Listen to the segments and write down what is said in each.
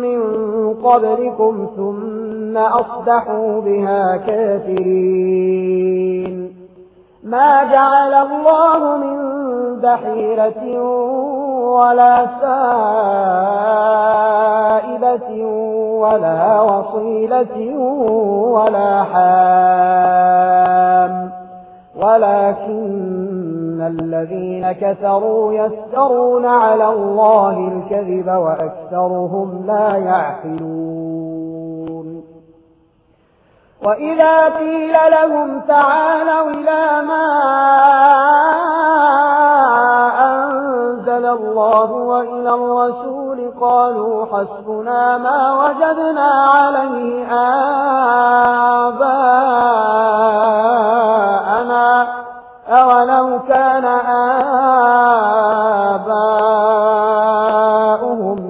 من قبلكم ثم أصبحوا بها كافرين. ما جعل الله من بحيرة ولا سائبة ولا وصيلة ولا حام. ولكن إن الذين كثروا يسترون على الله الكذب وأكثرهم لا يعقلون وإذا قيل لهم تعالوا إلى ما أنزل الله وإلى الرسول قالوا حسبنا ما وجدنا عليه آباءنا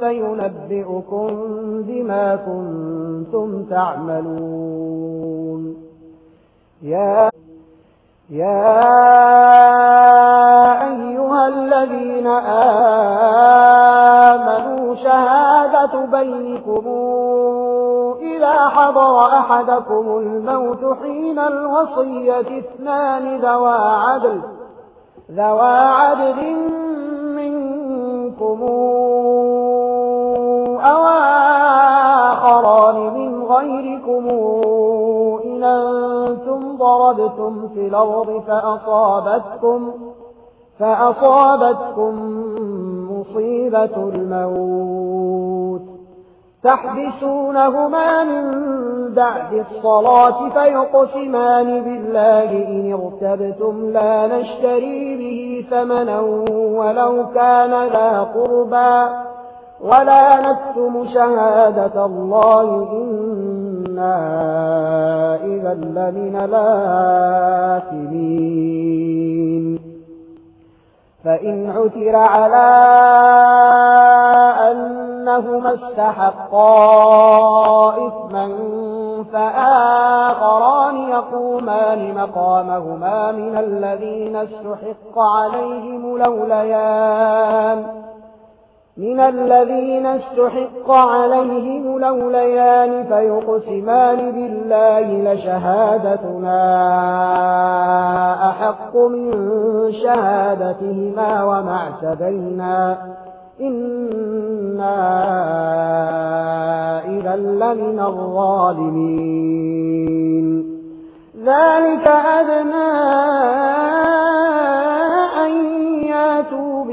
فينبئكم بما كنتم تعملون يا يا أيها الذين آمنوا شهادة بينكم إذا حضر أحدكم الموت حين الوصية اثنان ذوى عدل ذوى عدل أَنفُسِكُمْ إِنْ أَنْتُمْ ضَرَبْتُمْ فِي الْأَرْضِ فَأَصَابَتْكُمْ فأصابتكم مصيبة الموت تحبسونهما من بعد الصلاة فيقسمان بالله إن ارتبتم لا نشتري به ثمنا ولو كان لا قربا ولا نكتم شهادة الله إن إنا إذا لمن الآثمين فإن عثر على أنهما استحقا إثما فآخران يقومان مقامهما من الذين استحق عليهم لوليان من الذين استحق عليهم لوليان فيقسمان بالله لشهادتنا أحق من شهادتهما وما اعتدينا إنا إذا لمن الظالمين. ذلك أدنى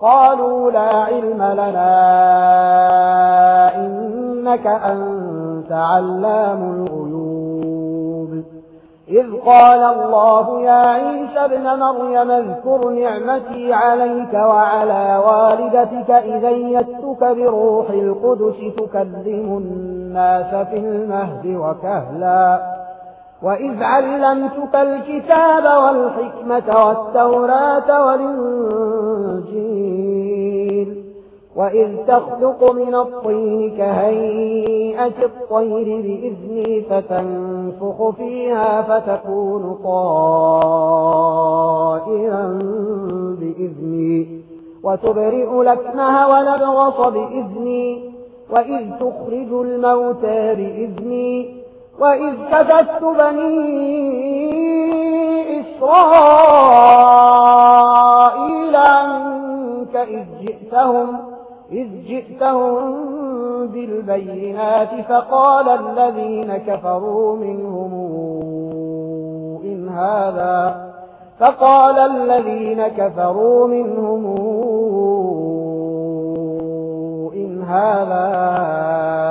قالوا لا علم لنا إنك أنت علام الغيوب. إذ قال الله يا عيسى ابن مريم اذكر نعمتي عليك وعلى والدتك إذا يتك بروح القدس تكلم الناس في المهد وكهلا. وإذ علمتك الكتاب والحكمة والتوراة والإنجيل وإذ تخلق من الطين كهيئة الطير بإذني فتنفخ فيها فتكون طائرا بإذني وتبرئ لكمها ونبغص بإذني وإذ تخرج الموتى بإذني وَإِذْ كَتَبْتُ بَنِي إِسْرَائِيلَ عَنكَ إِذْ جِئْتَهُمْ إِذْ جِئْتَهُمْ بِالْبَيِّنَاتِ فَقَالَ الَّذِينَ كَفَرُوا مِنْهُمْ إِنْ هَذَا؟ فَقَالَ الَّذِينَ كَفَرُوا مِنْهُمْ إِنْ هَذَا؟